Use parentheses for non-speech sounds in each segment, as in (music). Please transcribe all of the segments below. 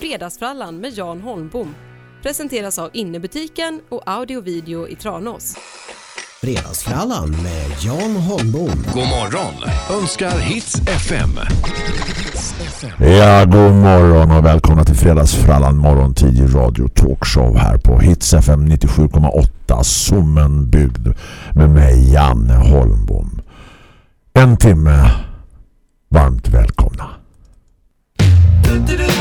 Fredagsfrallan med Jan Holmbom presenteras av Innebutiken och Audio Video i Tranås. Fredagsfrallan med Jan Holmbom. God morgon önskar Hits FM. Ja, god morgon och välkomna till Fredagsfrallan morgontid i radio talkshow här på Hits FM 97,8 Sommenbygd med mig Janne Holmbom. En timme varmt välkomna. Krig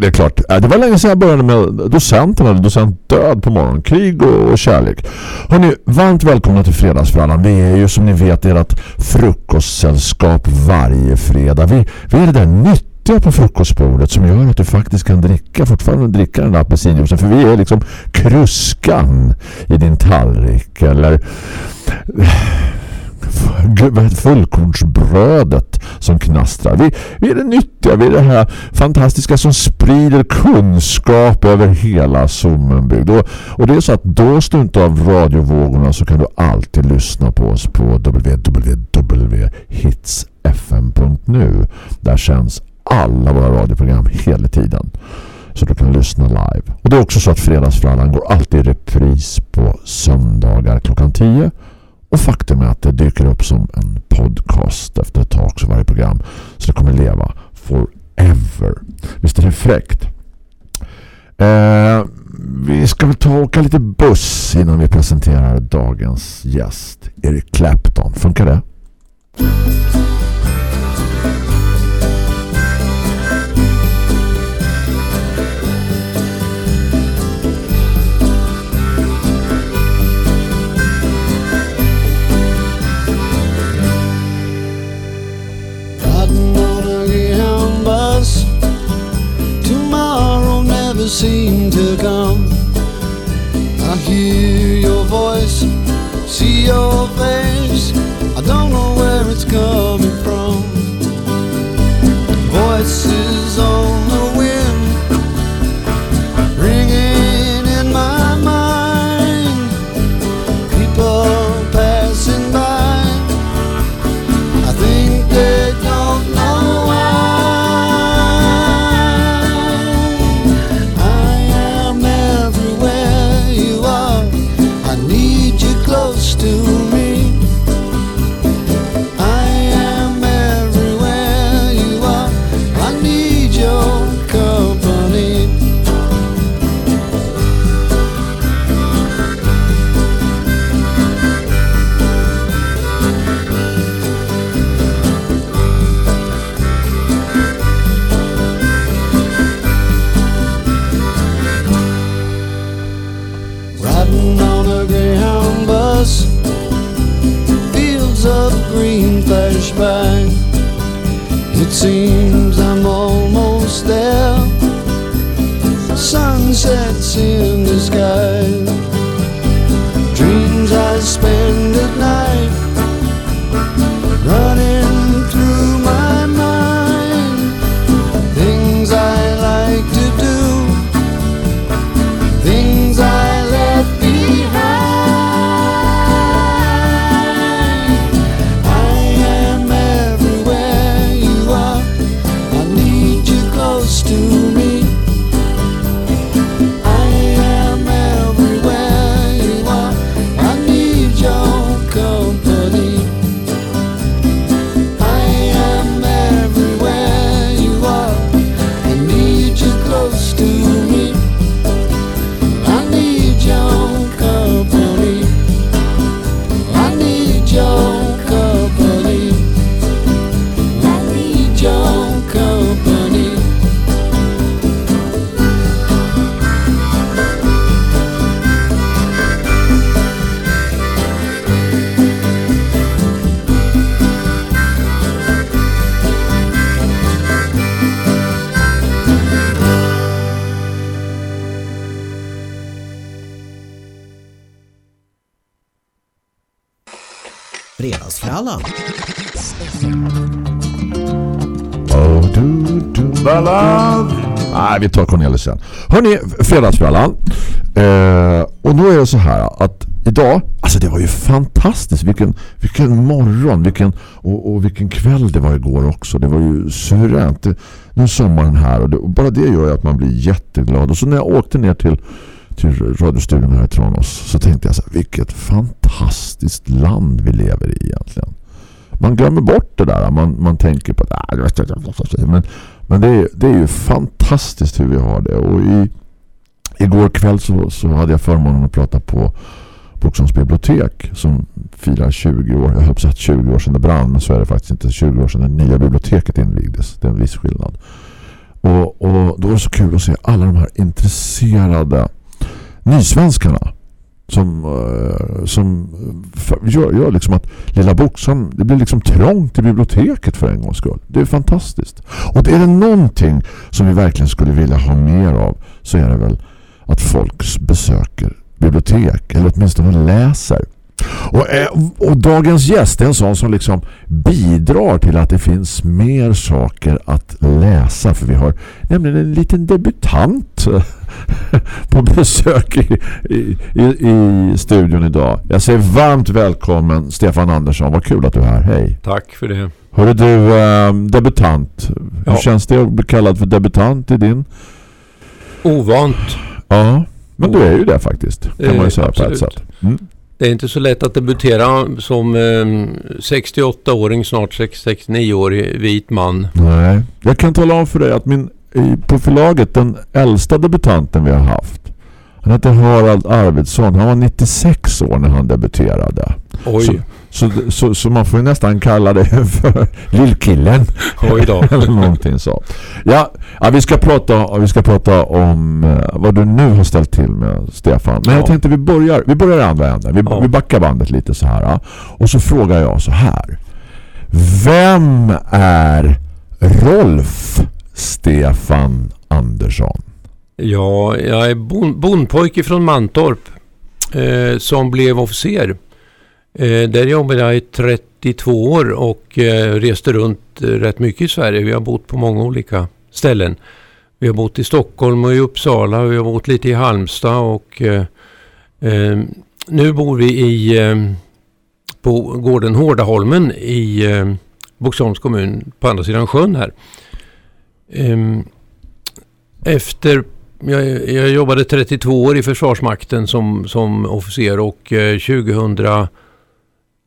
det är klart. Äh, det var länge sedan jag började med docenten eller docent död på morgonen. Krig och, och kärlek. Hörrni, varmt välkomna till Fredagsfrallan. Vi är ju som ni vet ert frukostsällskap varje fredag. Vi, vi är det där nyttiga på frukostbordet som gör att du faktiskt kan dricka, fortfarande dricka den där apelsinjuicen. För vi är liksom kruskan i din tallrik eller fullkornsbrödet som knastrar. Vi, vi är det nyttiga, vi är det här fantastiska som sprider kunskap över hela Sommenbygd. Och, och det är så att då du inte av radiovågorna så kan du alltid lyssna på oss på www.hitsfm.nu. Där känns alla våra radioprogram hela tiden. Så du kan lyssna live. Och det är också så att Fredagsfrallan går alltid i repris på söndagar klockan 10. Och faktum är att det dyker upp som en podcast efter ett tag så varje program. Så det kommer leva forever. Visst är det fräckt? Eh, vi ska väl ta och åka lite buss innan vi presenterar dagens gäst. Eric Clapton. Funkar det? seem to come. I hear your voice, see your face. I don't know where it's coming from. Voices on the Fredagsfrallan. Oh, du, du, ballad. Nej, vi tar Cornelis sen. Hörrni, fredagsfrallan. Eh, och då är det så här att idag, alltså det var ju fantastiskt. Vilken, vilken morgon vilken, och, och vilken kväll det var igår också. Det var ju suveränt. Nu är sommaren här och, det, och bara det gör ju att man blir jätteglad. Och så när jag åkte ner till till radiostudion här i Tranås så tänkte jag så här, vilket fantastiskt land vi lever i egentligen. Man glömmer bort det där. Man, man tänker på ah, det. Men, men det, är, det är ju fantastiskt hur vi har det. Och i, igår kväll så, så hade jag förmånen att prata på Boksons bibliotek som firar 20 år. Jag höll på att 20 år sedan det brann men så är det faktiskt inte 20 år sedan det nya biblioteket invigdes. Det är en viss skillnad. Och, och då är det så kul att se alla de här intresserade nysvenskarna som, eh, som gör, gör liksom att Lilla Boxholm, det blir liksom trångt i biblioteket för en gångs skull. Det är fantastiskt. Och det är det någonting som vi verkligen skulle vilja ha mer av så är det väl att folk besöker bibliotek eller åtminstone läser. Och, eh, och dagens gäst är en sån som liksom bidrar till att det finns mer saker att läsa. För vi har nämligen en liten debutant (laughs) på besök i, i, i, studion idag. Jag säger varmt välkommen Stefan Andersson. Vad kul att du är här. Hej. Tack för det. Hörru du, eh, debutant. Hur Ja. känns det att bli kallad för debutant i din? Ovant. Ja, men du är ju det faktiskt. Kan Eh, man ju säga på ett absolut. sätt. Mm. Det är inte så lätt att debutera som eh, 68-åring, snart 69-årig vit man. Nej, jag kan tala om för dig att min, på förlaget, den äldsta debutanten vi har haft, han heter Harald Arvidsson. Han var 96 år när han debuterade. Oj, Så, så, så, så man får ju nästan kalla det (laughs) för lillkillen. oj då. (laughs) Eller någonting så. Ja, ja vi, ska prata, vi ska prata om eh, vad du nu har ställt till med Stefan. Men jag Ja. tänkte vi börjar, vi börjar andra änden. Vi, Ja. vi backar bandet lite så här. Och så frågar jag så här. Vem är Rolf Stefan Andersson? Ja, jag är bon, bondpojke från Mantorp. eh, som blev officer. Eh, där jobbade jag i 32 år och eh, reste runt eh, rätt mycket i Sverige. Vi har bott på många olika ställen. Vi har bott i Stockholm och i Uppsala. Vi har bott lite i Halmstad och eh, eh, nu bor vi i, eh, på gården Hårdaholmen i eh, Boxholms kommun på andra sidan sjön här. Ehm, efter, jag, jag jobbade 32 år i Försvarsmakten som, som officer och eh, 2000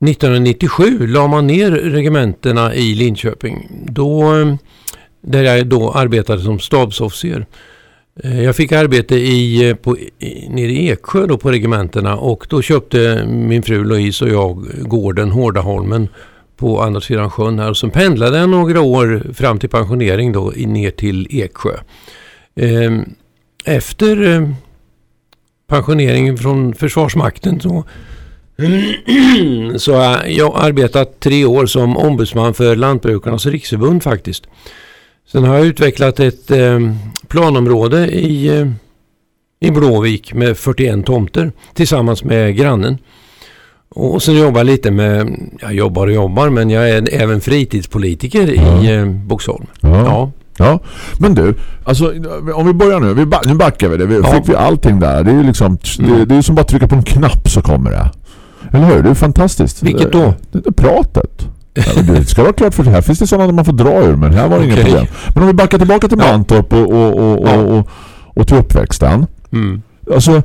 1997 la man ner regementena i Linköping. Då, eh, där jag då arbetade som stabsofficer. Eh, jag fick arbete i, på, i, nere i Eksjö då på regementena och då köpte min fru Louise och jag gården Hårdaholmen på andra sidan sjön här. Och sen pendlade jag några år fram till pensionering då ner till Eksjö. Ehm, efter eh, pensioneringen från Försvarsmakten så (clears throat) så har jag arbetat tre år som ombudsman för Lantbrukarnas riksförbund faktiskt. Sen har jag utvecklat ett eh, planområde i, eh, i Blåvik med 41 tomter tillsammans med grannen. Och sen jobbar jag lite med, jag jobbar och jobbar men jag är även fritidspolitiker i eh, Boxholm. Ja. Ja. Ja, men du, alltså, om vi börjar nu, vi ba nu backar vi det. Vi, Ja. Mm. Fick vi allting där? Det är ju liksom, det, det är som bara trycka på en knapp så kommer det. Eller hur? Det är fantastiskt. Vilket då? Det, det pratet. Ja, det ska vara klart för det här finns det sådana man får dra ur men här var det inget Okej. problem. Men om vi backar tillbaka till. Mantorp och, och, och, och, och, och till uppväxten. Mm. Alltså,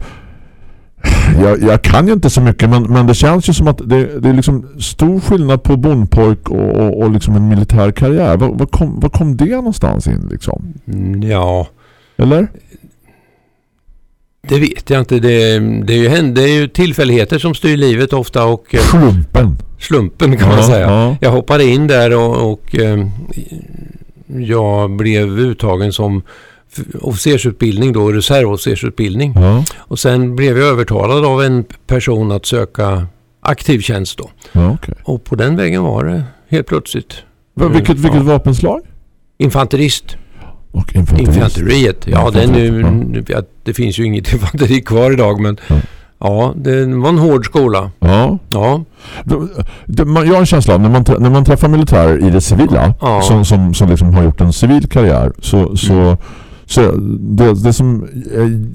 jag, jag kan ju inte så mycket men, men det känns ju som att det, det är liksom stor skillnad på bondpojk och, och, och liksom en militär karriär. Vad, vad, kom, vad kom det någonstans in liksom? Mm, Ja, Eller? det vet jag inte. Det, det, är ju, det är ju tillfälligheter som styr livet ofta och eh, Slumpen. slumpen kan man Ja, säga. ja. Jag hoppade in där och, och eh, jag blev uttagen som officersutbildning då, reservofficersutbildning. Ja, Och sen blev jag övertalad av en person att söka aktiv tjänst då. ja okej. Och på den vägen var det helt plötsligt. Va- Vilket, vilket vapenslag? Infanterist. Och infanterist. Infanteriet. Ja, det, är nu, Ja. ja, det finns ju inget (laughs) infanteri kvar idag men Ja. ja, det var en hård skola. Ja. Ja, Jag har en känsla av när man, när man träffar militärer i det civila Ja. som, som, som liksom har gjort en civil karriär så, så, Mm. Så det, det som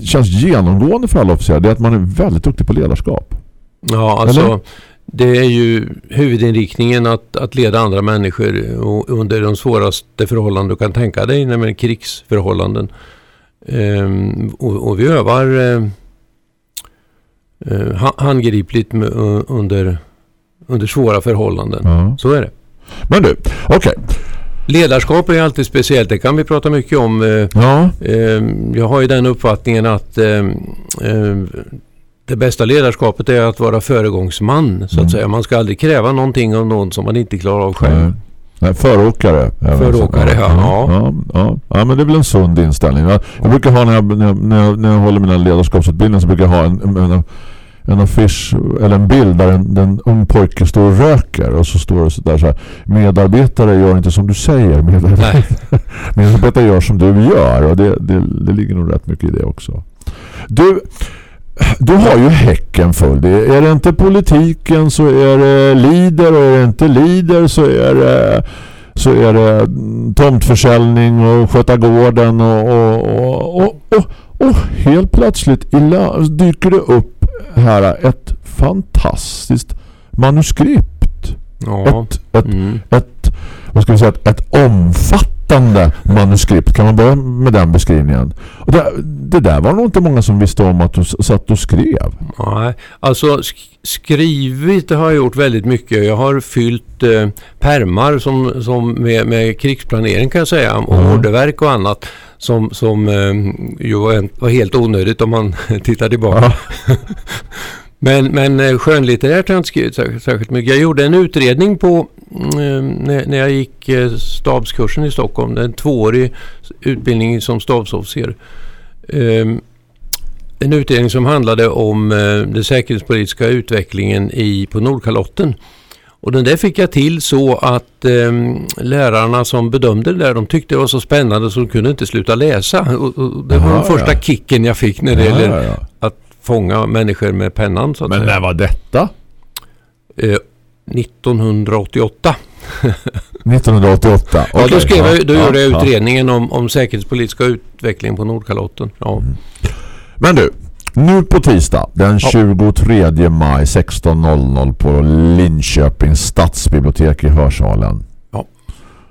känns genomgående för alla officerare är att man är väldigt duktig på ledarskap. ja alltså Eller? det är ju huvudinriktningen att, att leda andra människor och, under de svåraste förhållanden du kan tänka dig, nämligen krigsförhållanden. Ehm, och, och vi övar eh, eh, ha- handgripligt med, under, under svåra förhållanden. Ja. Så är det. Men du, okej. Ledarskap är alltid speciellt, det kan vi prata mycket om. eh, Ja, Eh, Jag har ju den uppfattningen att eh, det bästa ledarskapet är att vara föregångsman. Så Mm. att säga. Man ska aldrig kräva någonting av någon som man inte klarar av själv. Nej. Nej, föråkare. Föråkare, ja. Ja, ja, ja. ja, men det är väl en sund inställning. Jag, jag brukar ha när jag, när, jag, när, jag, när jag håller mina ledarskapsutbildningar så brukar jag ha en, en, en affisch eller en bild där en, en ung pojke står och röker och så står det så där så här medarbetare gör inte som du säger medarbetare, (laughs) medarbetare gör som du gör och det, det, det ligger nog rätt mycket i det också. Du, du har ju häcken full. Det är, är det inte politiken så är det lider och är det inte lider så är det så är det mm, tomtförsäljning och sköta gården och, och, och, och, och, helt plötsligt dyker det upp här ett fantastiskt manuskript. Ja. Ett, ett, Mm. ett, vad ska vi säga, ett, ett omfattande manuskript. Kan man börja med den beskrivningen? Och det, det där var nog inte många som visste om att du satt och skrev. Nej, alltså sk- skrivit har jag gjort väldigt mycket. Jag har fyllt eh, permar som, som med, med krigsplanering kan jag säga och Mm. orderverk och annat som, som eh, ju var, en- var helt onödigt om man (laughs) tittar tillbaka. (laughs) Men, men eh, skönlitterärt har jag inte skrivit särskilt, mycket. Jag gjorde en utredning på när, när jag gick eh, stabskursen i Stockholm. En tvåårig utbildning som stabsofficer. Ehm, en utredning som handlade om eh, den säkerhetspolitiska utvecklingen i, på Nordkalotten. Och den där fick jag till så att eh, lärarna som bedömde det där, de tyckte det var så spännande så de kunde inte sluta läsa. Och, och det var den första ja. kicken jag fick när det gäller ja, ja. att fånga människor med pennan så att Men när var detta? Eh, 1988. 1988. Ja, då, skrev jag, då ja, gjorde jag ja. utredningen om, om säkerhetspolitiska utveckling på Nordkalotten. Ja. Men du, nu på tisdag den 23 maj 16.00 på Linköpings stadsbibliotek i Hörsalen. Ja.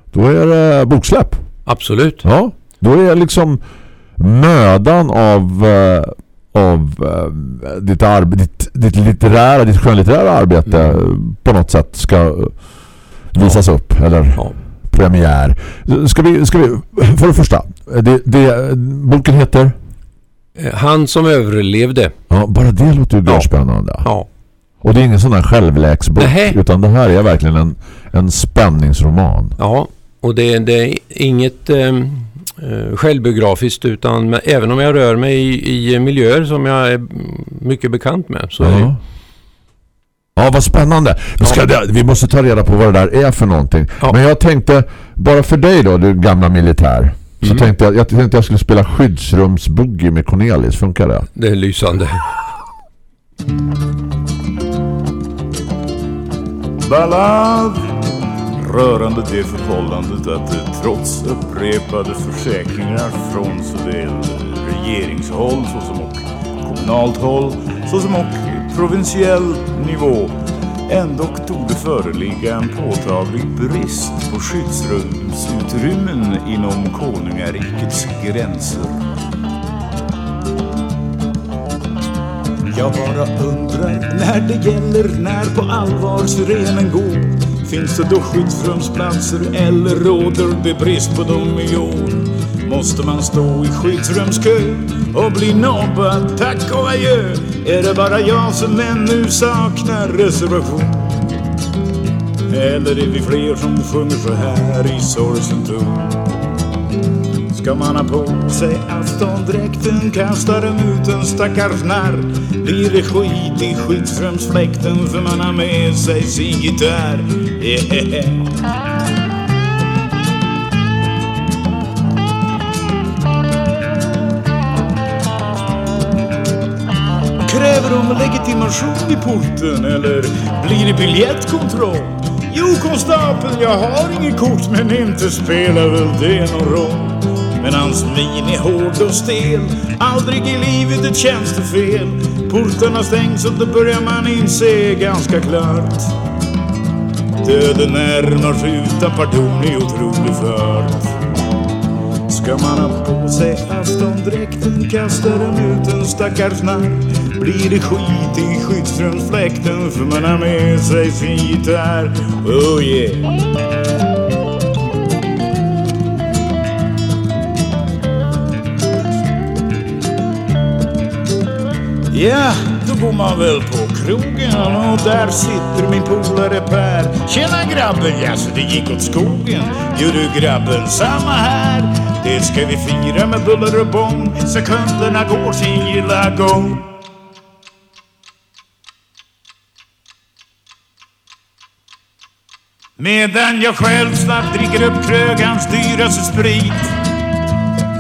Då är det boksläpp. Absolut. Ja, då är liksom mödan av eh, av eh, ditt, ditt, ditt litterära, ditt skönlitterära arbete Mm. på något sätt ska visas upp eller Ja. premiär. Ska vi, ska vi för det första, det, det, boken heter Eh, Han som överlevde. Ja, bara det låter ju Ja. spännande. Ja. Och det är ingen sån där självläksbok Nähä. utan det här är verkligen en, en spänningsroman. Ja, och det, det är inget eh, eh, självbiografiskt utan även om jag rör mig i, i miljöer som jag är mm, mycket bekant med så är Ja. vad spännande. Vi, ska, vi måste ta reda på vad det där är för någonting. Ja. Men jag tänkte, bara för dig då, du gamla militär. Så Mm. tänkte jag, jag tänkte jag skulle spela skyddsrumsboogie med Cornelis. Funkar det? det är lysande. Ballad rörande det förhållandet att det trots upprepade försäkringar från såväl regeringshåll såsom och kommunalt håll såsom och provinsiell nivå ändå torde föreligga en påtaglig brist på skyddsrumsutrymmen inom konungarikets gränser. Jag bara undrar när det gäller när på allvar syrenen går Finns det då skyddsrumsplatser eller råder det brist på dem i år? Måste man stå i skyddsrumskö och bli nobbad, tack och adjö? Är det bara jag som ännu saknar reservation? Eller är vi fler som sjunger så här i sorgsen ton? Ska man ha på sig aftondräkten Kastar den ut en stackars narr Blir det skit i skyddsrumsfläkten För man har med sig sin gitarr yeah. (laughs) Kräver de legitimation i porten eller blir det biljettkontroll? Jo, konstapeln, jag har inget kort men inte spelar väl det någon roll. Men hans min är hård och stel, aldrig i livet ett tjänstefel. Portarna stängs och då börjar man inse ganska klart. Döden närmar sig utan pardon i otrolig fart. Ska man ha på sig aftondräkten kastar den ut en stackars narr Blir det skit i skyddsrumsfläkten för man har med sig sin gitarr Oh yeah Ja, då går man väl på krogen och där sitter min polare Per. Tjena grabben, ja så det gick åt skogen. Jo du grabben, samma här. Det ska vi fira med buller och bång. Sekunderna går sin gilla gång. Medan jag själv snabbt dricker upp krögans dyraste sprit.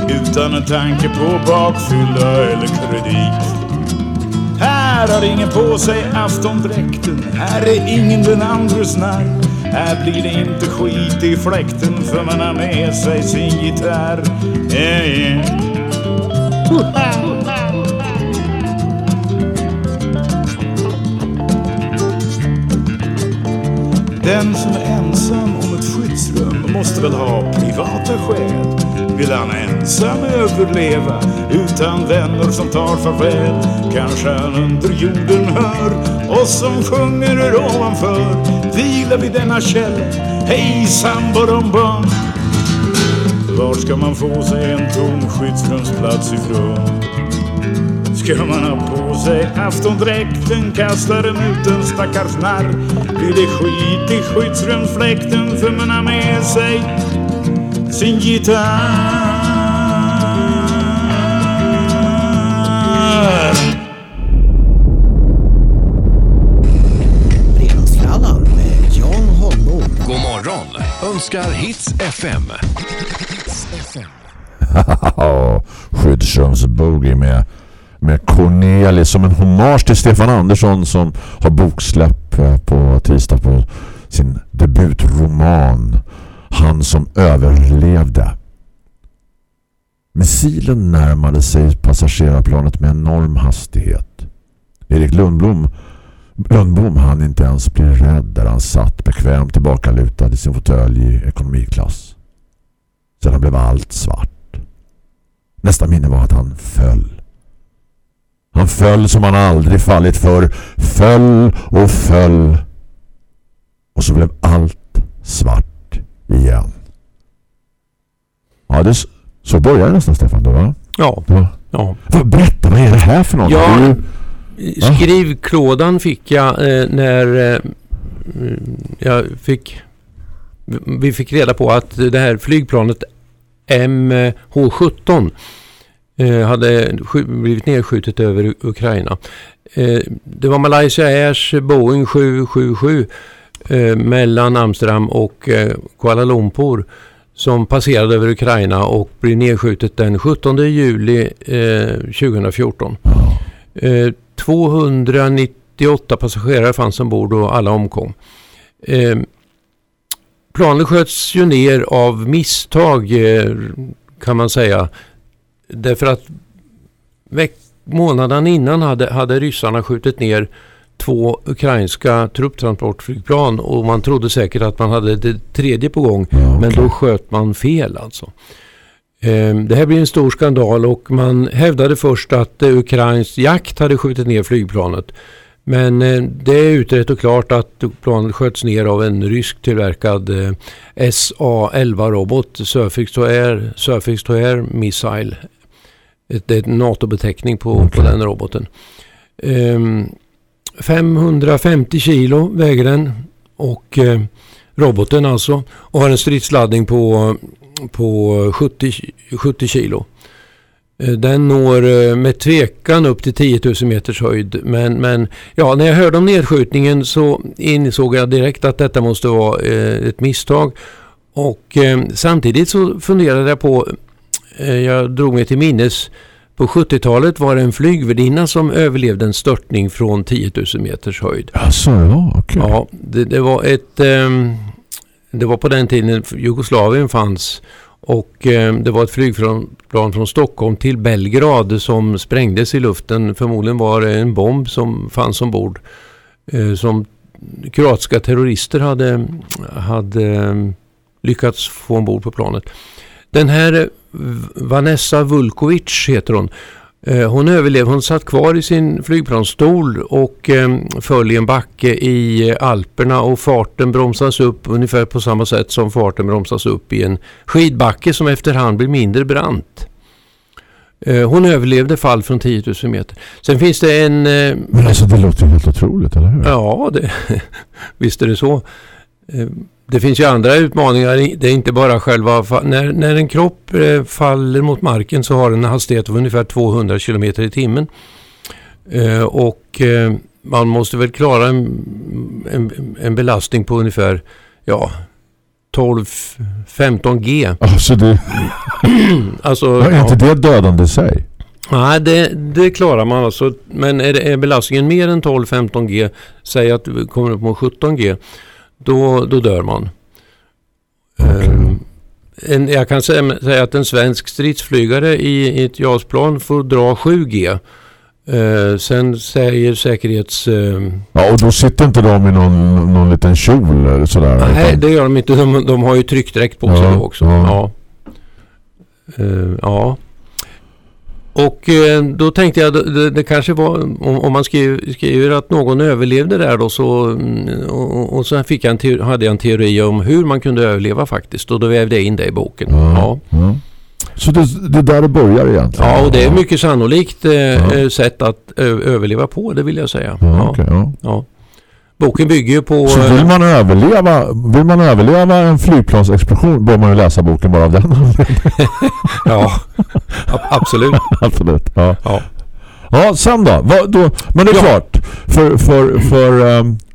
Utan en tanke på bakfylla eller kredit. Här har ingen på sig aftondräkten. Här är ingen den andres narr. Här blir det inte skit i fläkten För man har med sig sin gitarr. Yeah, yeah. Den som är ensam skyddsrum måste väl ha privata skäl. Vill han ensam överleva utan vänner som tar farväl? Kanske han under jorden hör oss som sjunger ur ovanför. Vila vid denna källa, hejsan bom Var ska man få sig en tom skyddsrumsplats ifrån? Ha på sig aftondräkten kastar den ut en stackars narr Blir det skit i skyddsrumsfläkten för man har med sig sin gitarr Fredagsfrallan med Jan Holmbom. God morgon önskar Hits FM. (laughs) Ja, skyddsrumsboogie med med Cornelis som en hommage till Stefan Andersson som har boksläpp eh, på tisdag på sin debutroman Han som överlevde. Missilen närmade sig passagerarplanet med enorm hastighet. Erik Lundblom Lundbom han inte ens bli rädd där han satt bekvämt tillbakalutad i sin fåtölj i ekonomiklass. Sedan blev allt svart. Nästa minne var att han föll. Han föll som han aldrig fallit för. Föll och föll. Och så blev allt svart igen. Ja, det, så börjar det nästan Stefan då va? Ja. Ja. ja. Vad- Berätta, vad är det här för något? Ja. Ju- Skrivklådan fick jag eh, när eh, jag fick vi fick reda på att det här flygplanet MH17 eh, Eh, hade blivit nedskjutet över Ukraina. Eh, det var Malaysia Airs eh, Boeing 777 eh, mellan Amsterdam och eh, Kuala Lumpur som passerade över Ukraina och blev nedskjutet den 17 juli eh, 2014. Eh, 298 passagerare fanns ombord och alla omkom. Eh, planet sköts ju ner av misstag eh, kan man säga. Därför att månaden innan hade, hade ryssarna skjutit ner två ukrainska trupptransportflygplan och man trodde säkert att man hade det tredje på gång. Ja, Men okej. då sköt man fel alltså. Ehm, Det här blir en stor skandal och man hävdade först att eh, ukrainsk jakt hade skjutit ner flygplanet. Men eh, det är utrett och klart att planet sköts ner av en rysk tillverkad eh, SA-11-robot, Surface to Air, Surface to Air Missile. Ett- Det är en NATO-beteckning på, på den roboten. Ehm, 550 kilo väger den och eh, roboten alltså och har en stridsladdning på, på 70, 70 kilo. Eh, Den når eh, med tvekan upp till 10 000 meters höjd. Men, men ja, när jag hörde om nedskjutningen så insåg jag direkt att detta måste vara eh, ett misstag. Och eh, samtidigt så funderade jag på, jag drog mig till minnes, på 70-talet var det en flygvärdinna som överlevde en störtning från 10 000 meters höjd. Alltså, ja, okej. Ja, det, det var ett... ehm, det var på den tiden Jugoslavien fanns och ehm, det var ett flygplan från Stockholm till Belgrad som sprängdes i luften. Förmodligen var det en bomb som fanns ombord eh, som kroatiska terrorister hade, hade ehm, lyckats få ombord på planet. Den här eh, Vanessa Vulkovic heter hon. Eh, Hon överlevde, hon satt kvar i sin flygplansstol och eh, föll i en backe i Alperna och farten bromsas upp ungefär på samma sätt som farten bromsas upp i en skidbacke som efterhand blir mindre brant. Eh, Hon överlevde fall från 10 000 meter. Sen finns det en... eh, Men alltså det låter ju helt otroligt, eller hur? Ja, det, (laughs) visst är det så. Det finns ju andra utmaningar. Det är inte bara själva... När, när en kropp eh, faller mot marken så har den en hastighet av ungefär 200 km i timmen. Eh, Och eh, man måste väl klara en, en, en belastning på ungefär ja, 12-15 G. (clears throat) Alltså det, Alltså, är ja. inte det dödande i sig? Nej, det, det klarar man alltså. Men är, det, är belastningen mer än 12-15 G, säg att vi kommer upp mot 17 G, då, då dör man. Ehm, en, jag kan säga, säga att en svensk stridsflygare i, i ett JAS-plan får dra 7 G. Eh, sen säger säkerhets... Eh, Ja, och då sitter inte de i någon, någon liten kjol eller sådär? nej, utan- det gör de inte. De, de har ju tryckdräkt på sig Ja, då också. ja. Ja. Eh, ja. Och eh, då tänkte jag, det, det kanske var, om, om man skriver, skriver att någon överlevde där då så, mm, och, och så fick jag en teori, hade jag en teori om hur man kunde överleva faktiskt och då vävde jag in det i boken. Ja. Ja. Så det, det är där det börjar egentligen? Ja, och det är mycket sannolikt eh, Ja. eh, sätt att överleva på, det vill jag säga. Ja, Ja, okej, ja. Boken bygger ju på... Så eh, vill man överleva, vill man överleva en flygplansexplosion bör man ju läsa boken bara av den (laughs) ja, absolut. (laughs) Absolut. Ja. Ja. Ja, sen då? Vad, då men det är Ja. klart. För, för, för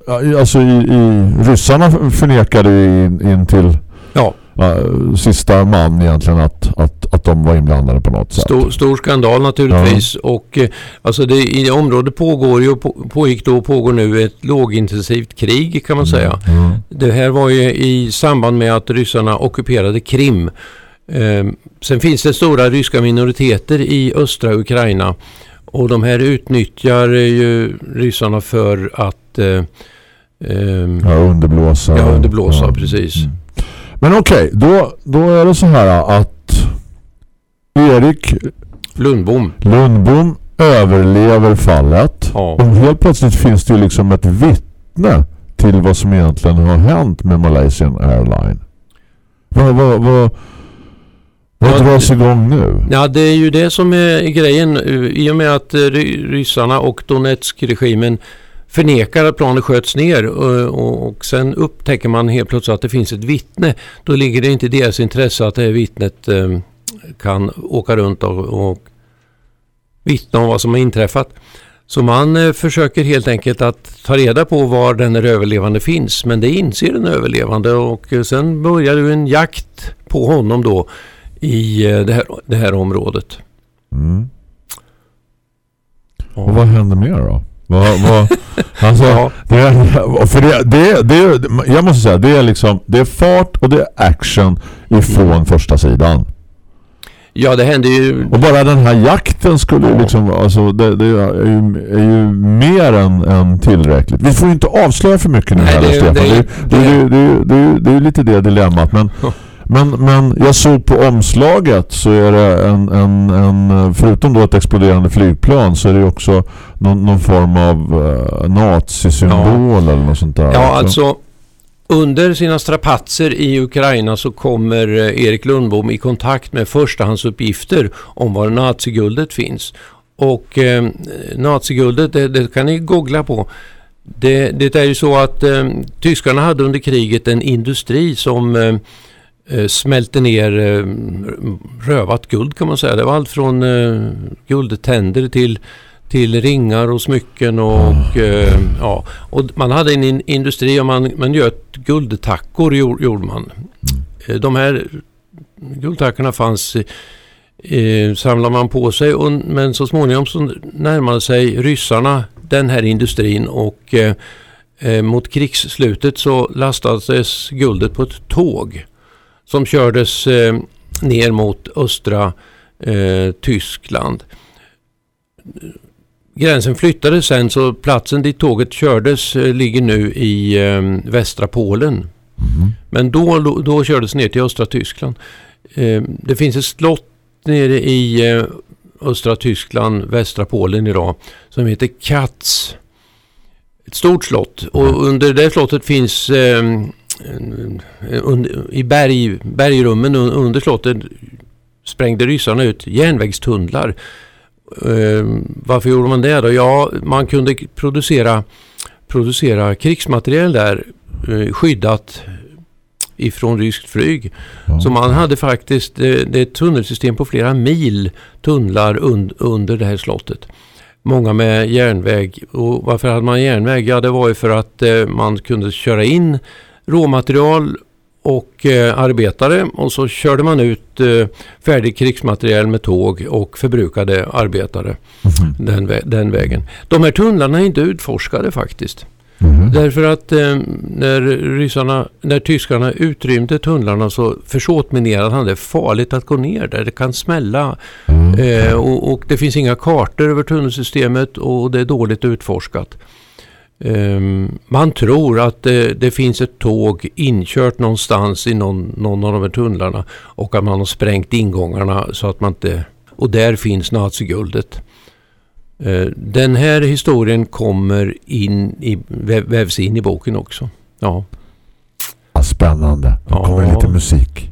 ja, alltså i, i ryssarna förnekade ju in, in till Ja. uh, sista man egentligen att, att, att de var inblandade på något sätt. Stor, stor skandal naturligtvis. Och eh, alltså det, i det området pågår ju, på, pågick då pågår nu ett lågintensivt krig kan man säga. Mm. Det här var ju i samband med att ryssarna ockuperade Krim. Eh, sen finns det stora ryska minoriteter i östra Ukraina. Och de här utnyttjar ju ryssarna för att eh, ehm, Ja, underblåsa. ja, underblåsa, Ja. precis. Mm. Men okej, då, då är det så här att Erik Lundbom. Lundbom överlever fallet. Ja. Och helt plötsligt finns det ju liksom ett vittne till vad som egentligen har hänt med Malaysian Airline. Vad, vad, vad, vad Ja, dras igång nu? Ja, det är ju det som är grejen. I och med att eh, ry- ryssarna och Donetsk-regimen förnekar att planet sköts ner och, och sen upptäcker man helt plötsligt att det finns ett vittne. Då ligger det inte i deras intresse att det här vittnet eh, kan åka runt och, och vittna om vad som har inträffat. Så man eh, försöker helt enkelt att ta reda på var den överlevande finns. Men det inser den överlevande och sen börjar ju en jakt på honom då i eh, det här, det här området. Mm. Och vad händer mer då? Vad, vad, (laughs) alltså, Ja. det, är- för det, det, det, jag måste säga, det är liksom det är fart och det är action ifrån första sidan. Ja, det hände ju... Och bara den här jakten skulle ju liksom, alltså det, det är, ju, är ju mer än, än tillräckligt. Vi får ju inte avslöja för mycket nu Nej, heller det- Stefan. Det, det- det, det, det, det, det, det, är ju lite det dilemmat. Men. Men, men jag såg på omslaget så är det en, en, en förutom då ett exploderande flygplan så är det också någon, någon form av uh, nazisymbol eller något sånt där. Ja, alltså under sina strapatser i Ukraina så kommer eh, Erik Lundbom i kontakt med förstahandsuppgifter om var naziguldet finns. Och eh, naziguldet, det, det kan ni googla på. Det, det är ju så att eh, tyskarna hade under kriget en industri som eh, eh, smälte ner eh, rövat guld kan man säga. Det var allt från eh, guldtänder till, till ringar och smycken och eh, ja. Och man hade en in- industri och man, man göt guldtackor gjorde, gjorde man. De här guldtackorna fanns eh, samlade man på sig och, men så småningom så närmade sig ryssarna den här industrin och eh, mot krigsslutet så lastades guldet på ett tåg som kördes eh, ner mot östra eh, Tyskland. Gränsen flyttades sen så platsen dit tåget kördes eh, ligger nu i eh, västra Polen. Mhm. Men då, då kördes ner till östra Tyskland. Eh, det finns ett slott nere i eh, östra Tyskland, västra Polen idag som heter Katz. Ett stort slott och under det slottet finns en- i berg, bergrummen un- under slottet sprängde ryssarna ut järnvägstunnlar. Eh, varför gjorde man det då? Ja, man kunde producera, producera krigsmateriel där eh, skyddat ifrån ryskt flyg. Ja. Så man hade faktiskt, det är ett tunnelsystem på flera mil tunnlar un, under det här slottet. Många med järnväg. Och varför hade man järnväg? Ja, det var ju för att eh, man kunde köra in råmaterial och eh, arbetare och så körde man ut eh, färdig krigsmateriel med tåg och förbrukade arbetare Mhm. den, vä- den vägen. De här tunnlarna är inte utforskade faktiskt. Mhm. Därför att eh, när, ryssarna, när tyskarna utrymde tunnlarna så försåtminerade han det. farligt att gå ner där. Det kan smälla. Mm. Eh, och, och det finns inga kartor över tunnelsystemet och det är dåligt utforskat. Ehm, man tror att det, det finns ett tåg inkört någonstans i någon, någon av de här tunnlarna och att man har sprängt ingångarna så att man inte... Och där finns naziguldet. Eh, Den här historien kommer in i, väv- vävs in i boken också. Ja. Ja, Spännande. Nu Ja. kommer lite musik.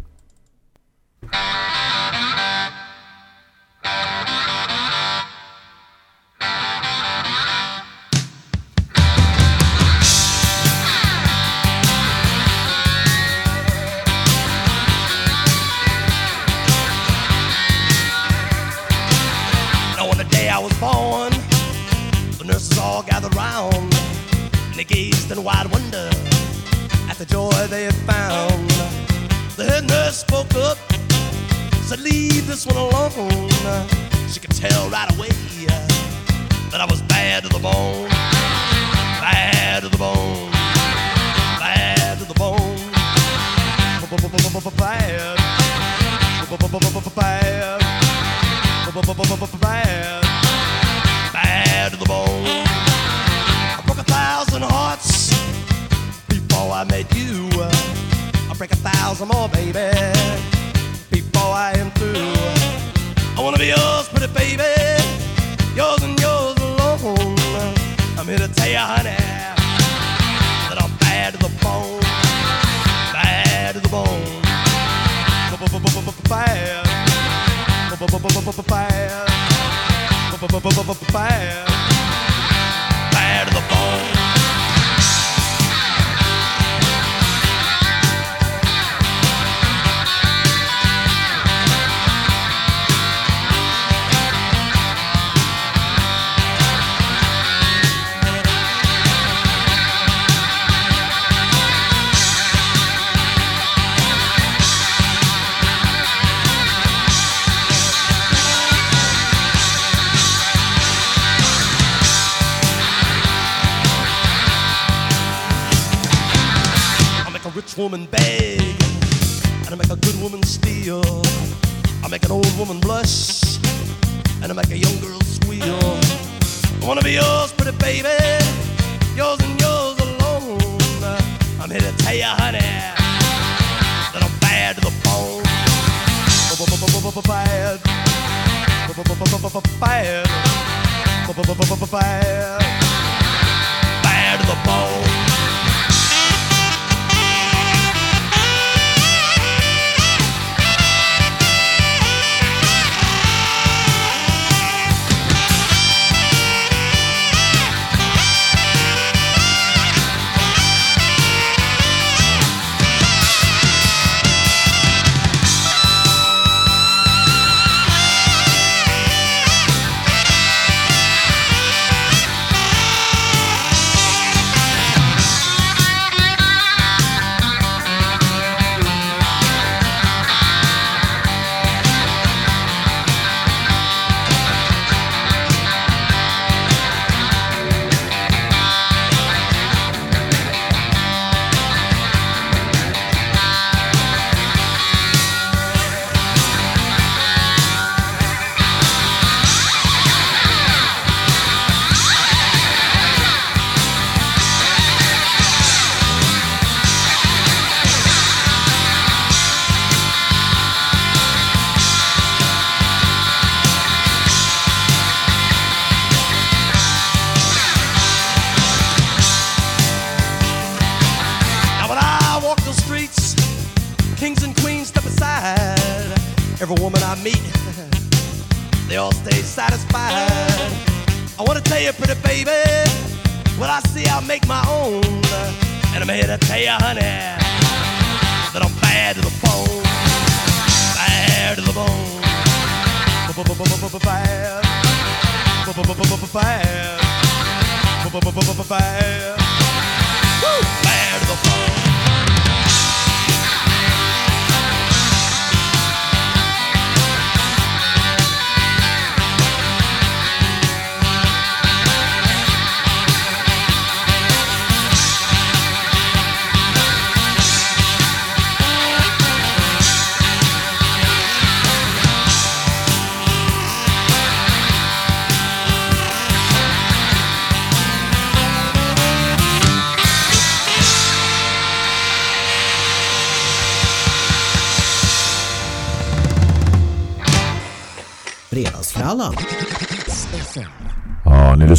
Up, said leave this one alone. She could tell right away that I was bad to the bone, bad to the bone, bad to the bone, bad, bad, bad, bad to the bone. I broke a thousand hearts before I met you. I'll break a thousand more, baby, fast. human being.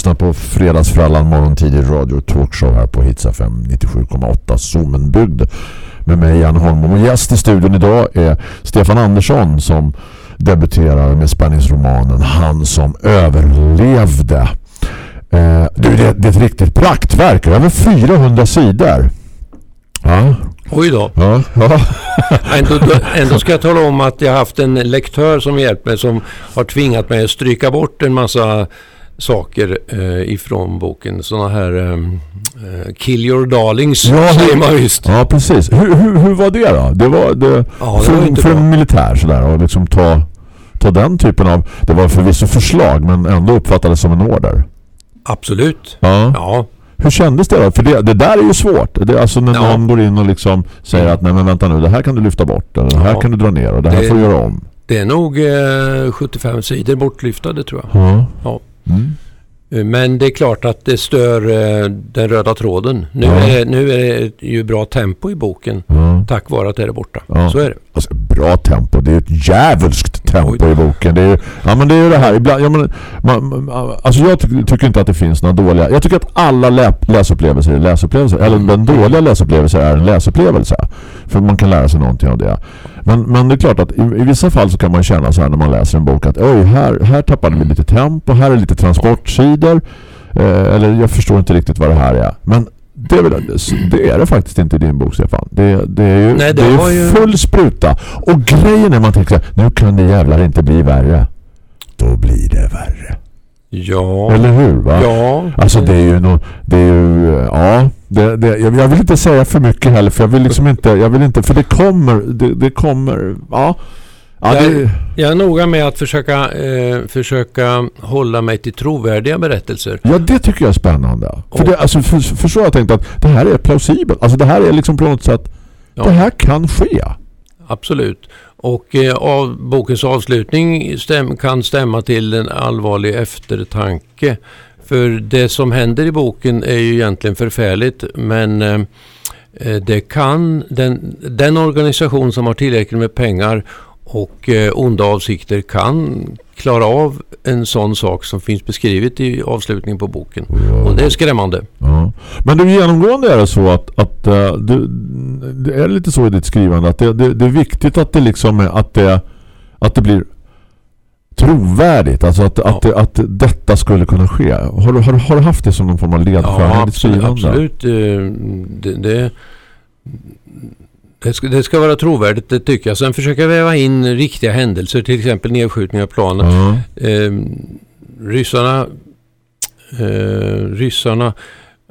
Lyssnar på Fredagsfrallan morgontid i radio talkshow här på Hits FM 97,8 Zoomenbygd med mig Jan Holm och gäst i studion idag är Stefan Andersson som debuterar med spänningsromanen Han som överlevde. Eh, du, det, det är ett riktigt praktverk, över 400 sidor. Ja, Oj då. ja, ja. (laughs) Ändå, ändå ska jag tala om att jag har haft en lektör som hjälpt mig som har tvingat mig att stryka bort en massa saker eh, ifrån boken. Sådana här ehm, eh, kill your darlings Ja, säger man visst. Ja, precis. Hur, hur, hur var det då? Det var, det, Ja, det för, var för en militär sådär och liksom ta, ta den typen av... Det var förvisso förslag men ändå uppfattades som en order. Absolut. Ja. Ja, Hur kändes det då? För det, det där är ju svårt. Det alltså när Ja. någon går in och liksom säger att nej men vänta nu, det här kan du lyfta bort. Eller det här kan du dra ner och det här får du göra om. det är nog eh, 75 sidor bortlyftade tror jag. Ja. Mm. Men det är klart att det stör eh, den röda tråden. Nu, Ja. är, nu är det ju bra tempo i boken. Ja. Tack vare att det är borta. Ja. Så är det. Alltså, bra tempo. Det är ett djävulskt tempo i boken. Det är, ja, men det är ju det här. Ibland, ja, men, man, alltså jag ty tycker inte att det finns några dåliga. Jag tycker att alla lä läsupplevelser är läsupplevelser. Eller Mm. den dåliga läsupplevelse är en läsupplevelse. För man kan lära sig någonting av det. Men, men det är klart att i, i vissa fall så kan man känna så här när man läser en bok att oj, här, här tappade vi lite tempo. Här är lite transportsidor. Eh, eller jag förstår inte riktigt vad det här är. Men det är, väl, det är det faktiskt inte i din bok, Stefan. Det, det är ju, Nej, det det är ju- full spruta. Och grejen är man tänker nu kan det jävlar inte bli värre. Då blir det värre. Ja. Eller hur? Va? Ja. Alltså det är ju nog, det är ju, ja, det, det, jag, jag vill inte säga för mycket heller för jag vill liksom inte, jag vill inte, för det kommer, det, det kommer, ja. Ja, det, Jag är noga med att försöka, eh, försöka hålla mig till trovärdiga berättelser. ja, det tycker jag är spännande. För, Ja. det, alltså, för, för så har jag tänkt att det här är plausibelt. Alltså det här är liksom på något sätt, Ja. det här kan ske. Absolut. Och eh, av bokens avslutning stäm, kan stämma till en allvarlig eftertanke. För det som händer i boken är ju egentligen förfärligt men eh, det kan den, den organisation som har tillräckligt med pengar och eh, onda avsikter kan klara av en sån sak som finns beskrivet i avslutningen på boken. Och det är skrämmande. Ja. Men det genomgående är det så att, att eh, det, det är lite så i ditt skrivande att det, det, det är viktigt att det liksom är, att det, att det blir trovärdigt. Alltså att, att, det, att detta skulle kunna ske. Har du, har, har du haft det som någon form av ledstjärna Ja, i ditt absolut. skrivande? absolut. Eh, Det, det, det, ska, det ska vara trovärdigt, det tycker jag. Sen försöka väva in riktiga händelser, till exempel nedskjutning av planen. Ja. Eh, ryssarna, eh, ryssarna